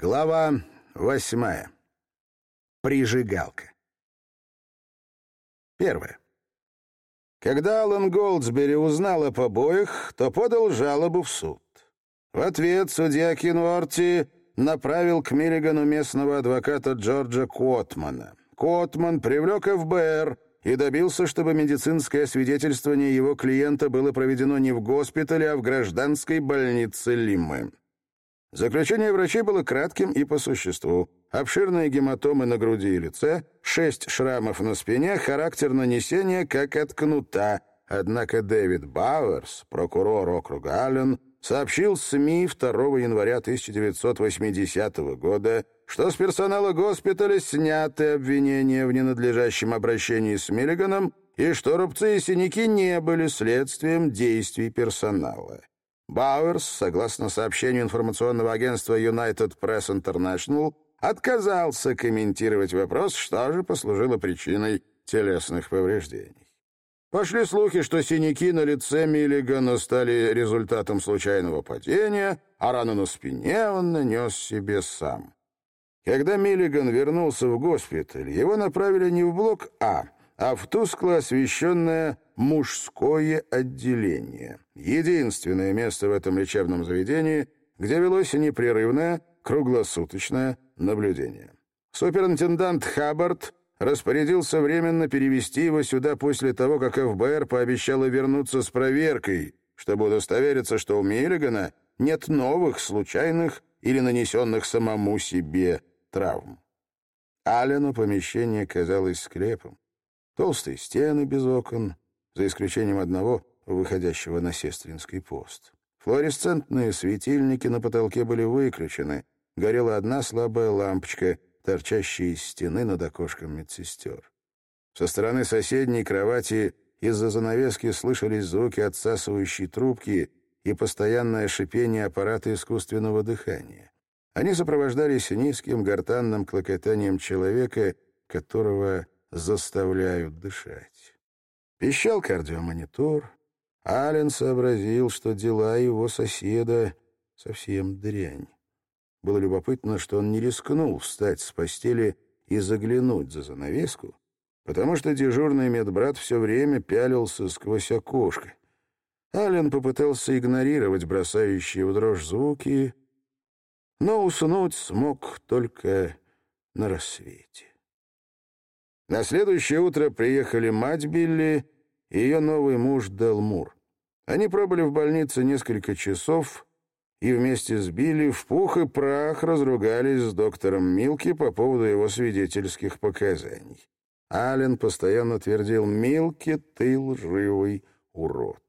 Глава восьмая. Прижигалка. Первое. Когда Алан Голдсбери узнал о побоях, то подал жалобу в суд. В ответ судья Кинуорти направил к Миллигану местного адвоката Джорджа Котмана. Котман привлек ФБР и добился, чтобы медицинское освидетельствование его клиента было проведено не в госпитале, а в гражданской больнице Лиммы. Заключение врачей было кратким и по существу. Обширные гематомы на груди и лице, шесть шрамов на спине, характер нанесения как от кнута. Однако Дэвид Бауэрс, прокурор округа Аллен, сообщил СМИ 2 января 1980 года, что с персонала госпиталя сняты обвинения в ненадлежащем обращении с Миллиганом и что рубцы и синяки не были следствием действий персонала. Бауэрс, согласно сообщению информационного агентства United Press International, отказался комментировать вопрос, что же послужило причиной телесных повреждений. Пошли слухи, что синяки на лице Миллигана стали результатом случайного падения, а рану на спине он нанес себе сам. Когда Миллиган вернулся в госпиталь, его направили не в блок А, а в тускло освещенное мужское отделение. Единственное место в этом лечебном заведении, где велось непрерывное, круглосуточное наблюдение. Суперинтендант Хаббард распорядился временно перевести его сюда после того, как ФБР пообещала вернуться с проверкой, чтобы удостовериться, что у Миллигана нет новых, случайных или нанесенных самому себе травм. Аллену помещение казалось скрепом. Толстые стены без окон, за исключением одного, выходящего на Сестринский пост. Флуоресцентные светильники на потолке были выключены. Горела одна слабая лампочка, торчащая из стены над окошком медсестер. Со стороны соседней кровати из-за занавески слышались звуки отсасывающей трубки и постоянное шипение аппарата искусственного дыхания. Они сопровождались низким гортанным клокотанием человека, которого заставляют дышать. Пищал кардиомонитор. Ален сообразил, что дела его соседа совсем дрянь. Было любопытно, что он не рискнул встать с постели и заглянуть за занавеску, потому что дежурный медбрат все время пялился сквозь окошко. Ален попытался игнорировать бросающие в дрожь звуки, но уснуть смог только на рассвете. На следующее утро приехали мать Билли и ее новый муж Делмур. Они пробыли в больнице несколько часов и вместе с Билли в пух и прах разругались с доктором Милки по поводу его свидетельских показаний. Аллен постоянно твердил «Милки, ты лживый урод».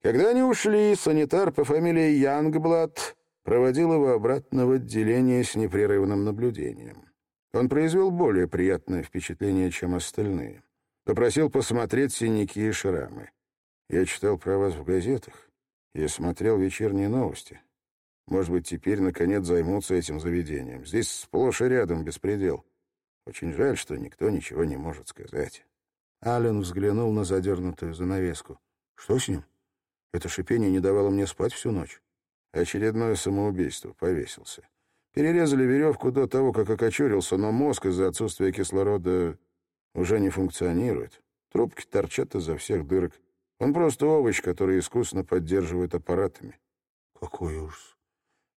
Когда они ушли, санитар по фамилии Янгблад проводил его обратно в отделение с непрерывным наблюдением. Он произвел более приятное впечатление, чем остальные. Попросил посмотреть синяки и шрамы. Я читал про вас в газетах и смотрел вечерние новости. Может быть, теперь, наконец, займутся этим заведением. Здесь сплошь и рядом беспредел. Очень жаль, что никто ничего не может сказать. Ален взглянул на задернутую занавеску. Что с ним? Это шипение не давало мне спать всю ночь. Очередное самоубийство. Повесился. Перерезали веревку до того, как окочурился, но мозг из-за отсутствия кислорода уже не функционирует. Трубки торчат изо всех дырок. Он просто овощ, который искусно поддерживает аппаратами. Какой ужас.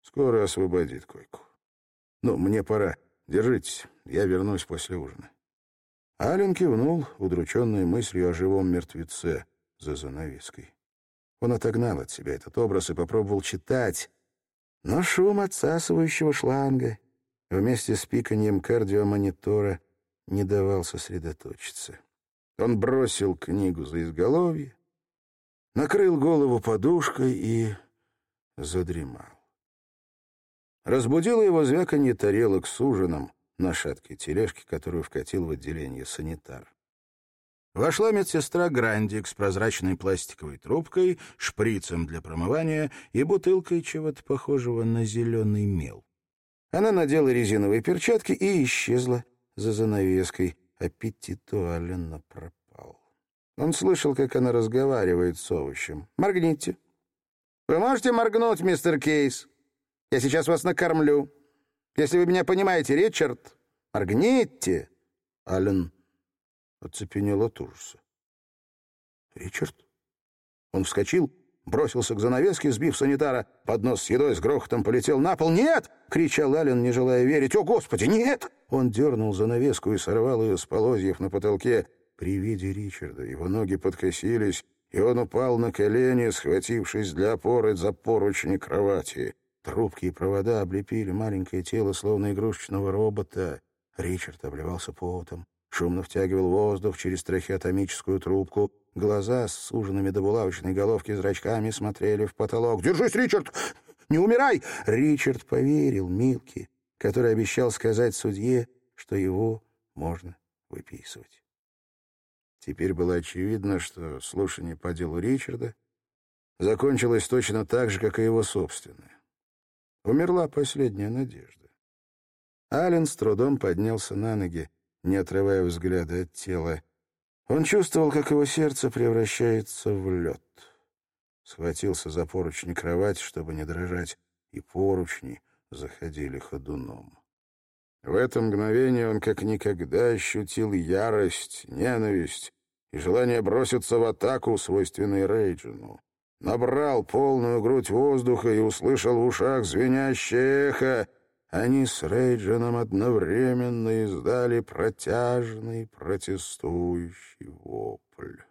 Скоро освободит койку. Ну, мне пора. Держитесь, я вернусь после ужина. Ален кивнул, удрученный мыслью о живом мертвеце за занавеской. Он отогнал от себя этот образ и попробовал читать, но шум отсасывающего шланга вместе с пиканьем кардиомонитора не давал сосредоточиться. Он бросил книгу за изголовье, накрыл голову подушкой и задремал. Разбудило его звяканье тарелок с ужином на шаткой тележке, которую вкатил в отделение санитар. Вошла медсестра Грандик с прозрачной пластиковой трубкой, шприцем для промывания и бутылкой чего-то похожего на зеленый мел. Она надела резиновые перчатки и исчезла за занавеской. Аппетит у Алена пропал. Он слышал, как она разговаривает с овощем. «Моргните». «Вы можете моргнуть, мистер Кейс? Я сейчас вас накормлю». Если вы меня понимаете, Ричард, моргните!» Аллен оцепенел от ужаса. «Ричард?» Он вскочил, бросился к занавеске, сбив санитара. Поднос с едой с грохотом полетел на пол. «Нет!» — кричал Аллен, не желая верить. «О, Господи, нет!» Он дернул занавеску и сорвал ее с полозьев на потолке. При виде Ричарда его ноги подкосились, и он упал на колени, схватившись для опоры за поручни кровати. Трубки и провода облепили маленькое тело, словно игрушечного робота. Ричард обливался потом, шумно втягивал воздух через трахеотомическую трубку. Глаза с суженными до булавочной головки зрачками смотрели в потолок. «Держись, Ричард! Не умирай!» Ричард поверил Милке, который обещал сказать судье, что его можно выписывать. Теперь было очевидно, что слушание по делу Ричарда закончилось точно так же, как и его собственное. Умерла последняя надежда. Ален с трудом поднялся на ноги, не отрывая взгляда от тела. Он чувствовал, как его сердце превращается в лед. Схватился за поручни кровати, чтобы не дрожать, и поручни заходили ходуном. В это мгновение он как никогда ощутил ярость, ненависть и желание броситься в атаку, свойственной Рейджину. Набрал полную грудь воздуха и услышал в ушах звенящее эхо. Они с Рейджином одновременно издали протяжный протестующий вопль.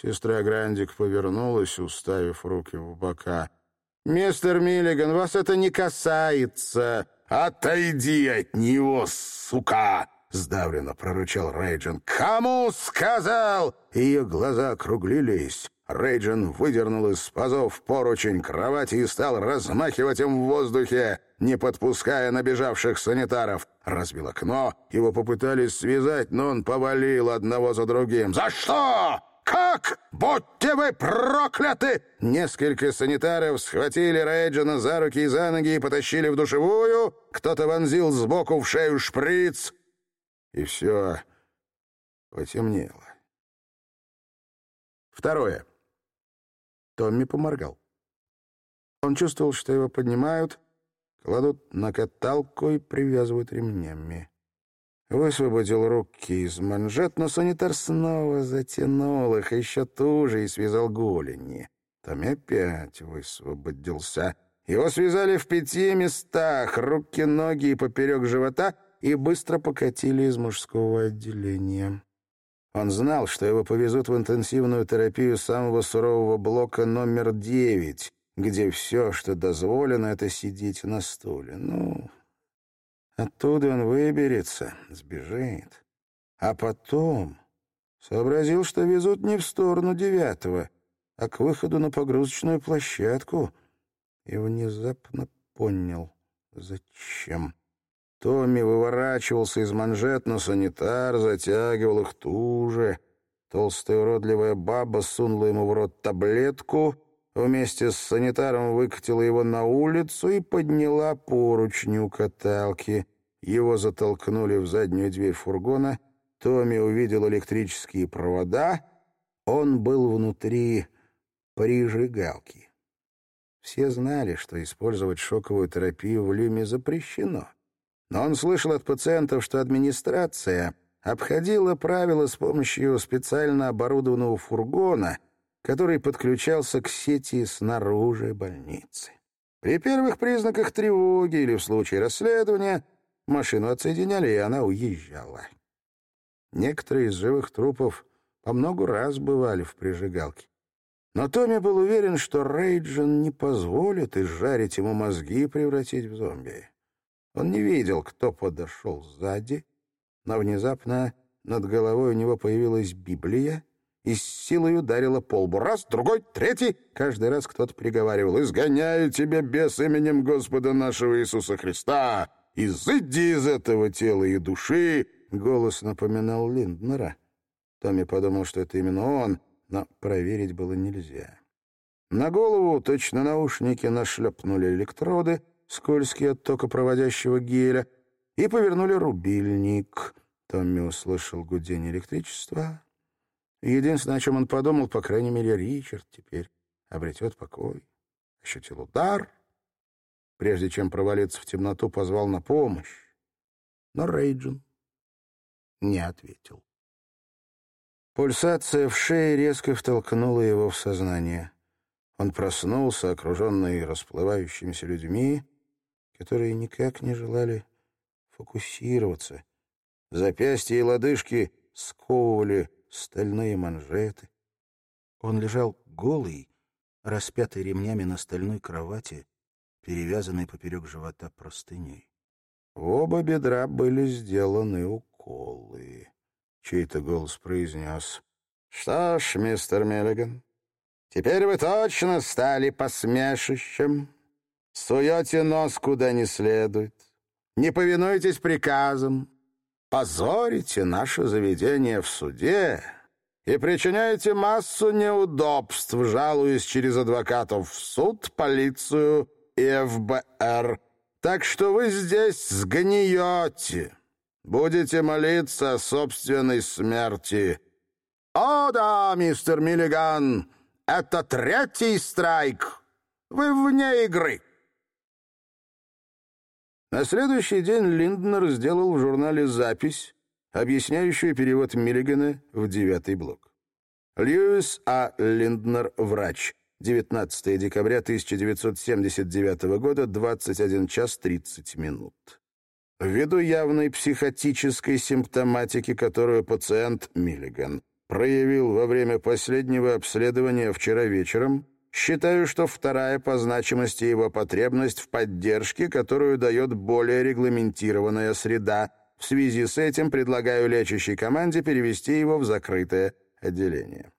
Сестра Грандик повернулась, уставив руки в бока. «Мистер Миллиган, вас это не касается!» «Отойди от него, сука!» — сдавленно прорычал Рейджин. «Кому сказал?» Ее глаза округлились. Рейджин выдернул из пазов поручень кровати и стал размахивать им в воздухе, не подпуская набежавших санитаров. Разбил окно, его попытались связать, но он повалил одного за другим. «За что?» «Как? Будьте вы прокляты!» Несколько санитаров схватили Рейджина за руки и за ноги и потащили в душевую. Кто-то вонзил сбоку в шею шприц. И все потемнело. Второе. Томми поморгал. Он чувствовал, что его поднимают, кладут на каталку и привязывают ремнями. Высвободил руки из манжет, но санитар снова затянул их еще туже и связал голени. Томми опять высвободился. Его связали в пяти местах, руки, ноги и поперек живота, и быстро покатили из мужского отделения. Он знал, что его повезут в интенсивную терапию самого сурового блока номер девять, где все, что дозволено, это сидеть на стуле. Ну, оттуда он выберется, сбежит. А потом сообразил, что везут не в сторону девятого, а к выходу на погрузочную площадку, и внезапно понял, зачем. Томми выворачивался из манжет, но санитар затягивал их туже. Толстая уродливая баба сунула ему в рот таблетку, вместе с санитаром выкатила его на улицу и подняла поручни у каталки. Его затолкнули в заднюю дверь фургона. Томми увидел электрические провода. Он был внутри прижигалки. Все знали, что использовать шоковую терапию в Люме запрещено. Но он слышал от пациентов, что администрация обходила правила с помощью специально оборудованного фургона, который подключался к сети снаружи больницы. При первых признаках тревоги или в случае расследования машину отсоединяли, и она уезжала. Некоторые из живых трупов по много раз бывали в прижигалке. Но Томми был уверен, что Рейджин не позволит изжарить ему мозги и превратить в зомби. Он не видел, кто подошел сзади, но внезапно над головой у него появилась Библия и с силой ударила полбу. Раз, другой, третий. Каждый раз кто-то приговаривал «Изгоняю тебя без именем Господа нашего Иисуса Христа! Изыди из этого тела и души!» Голос напоминал Линднера. Томми подумал, что это именно он, но проверить было нельзя. На голову точно наушники нашлепнули электроды — скользкий от тока проводящего геля, и повернули рубильник. Томми услышал гудение электричества. Единственное, о чем он подумал, по крайней мере, Ричард теперь обретет покой. Ощутил удар, прежде чем провалиться в темноту, позвал на помощь. Но Рейджин не ответил. Пульсация в шее резко втолкнула его в сознание. Он проснулся, окруженный расплывающимися людьми, которые никак не желали фокусироваться. Запястья и лодыжки сковывали стальные манжеты. Он лежал голый, распятый ремнями на стальной кровати, перевязанной поперек живота простыней. В оба бедра были сделаны уколы. Чей-то голос произнес. «Что ж, мистер Миллиган, теперь вы точно стали посмешищем. Суете нос куда не следует, не повинуетесь приказам, позорите наше заведение в суде и причиняете массу неудобств, жалуясь через адвокатов в суд, полицию и ФБР. Так что вы здесь сгниете, будете молиться о собственной смерти. О да, мистер Миллиган, это третий страйк. Вы вне игры. На следующий день Линднер сделал в журнале запись, объясняющую перевод Миллигана в девятый блок. Льюис А. Линднер, врач. 19 декабря 1979 года, 21 час 30 минут. Ввиду явной психотической симптоматики, которую пациент Миллиган проявил во время последнего обследования вчера вечером, Считаю, что вторая по значимости его потребность в поддержке, которую дает более регламентированная среда. В связи с этим предлагаю лечащей команде перевести его в закрытое отделение.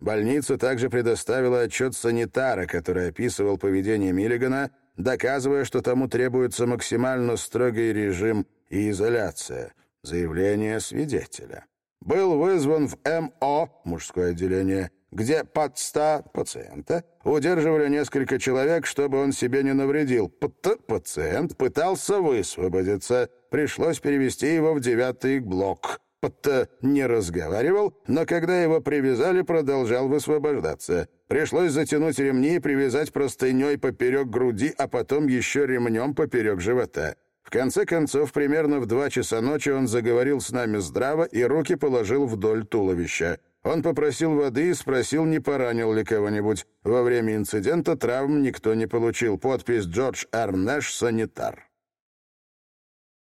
Больница также предоставила отчет санитара, который описывал поведение Миллигана, доказывая, что тому требуется максимально строгий режим и изоляция. Заявление свидетеля. Был вызван в МО, мужское отделение, где под ста пациента удерживали несколько человек, чтобы он себе не навредил. П пациент пытался высвободиться. Пришлось перевести его в девятый блок. П не разговаривал, но когда его привязали, продолжал высвобождаться. Пришлось затянуть ремни и привязать простыней поперек груди, а потом еще ремнем поперек живота. В конце концов, примерно в два часа ночи он заговорил с нами здраво и руки положил вдоль туловища. Он попросил воды и спросил, не поранил ли кого-нибудь. Во время инцидента травм никто не получил. Подпись «Джордж Р. Нэш, санитар».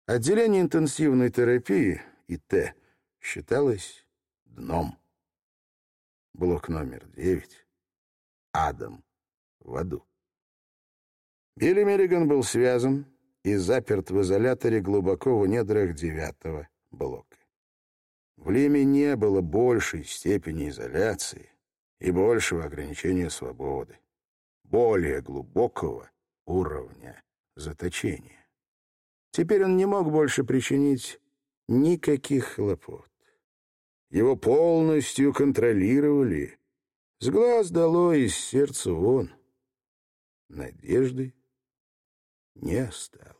Отделение интенсивной терапии, ИТ, считалось дном. Блок номер девять. Адам в аду. Билли Мерриган был связан и заперт в изоляторе глубоко в недрах девятого блока. В Лиме не было большей степени изоляции и большего ограничения свободы, более глубокого уровня заточения. Теперь он не мог больше причинить никаких хлопот. Его полностью контролировали. С глаз дало, из сердца вон. Надежды не осталось.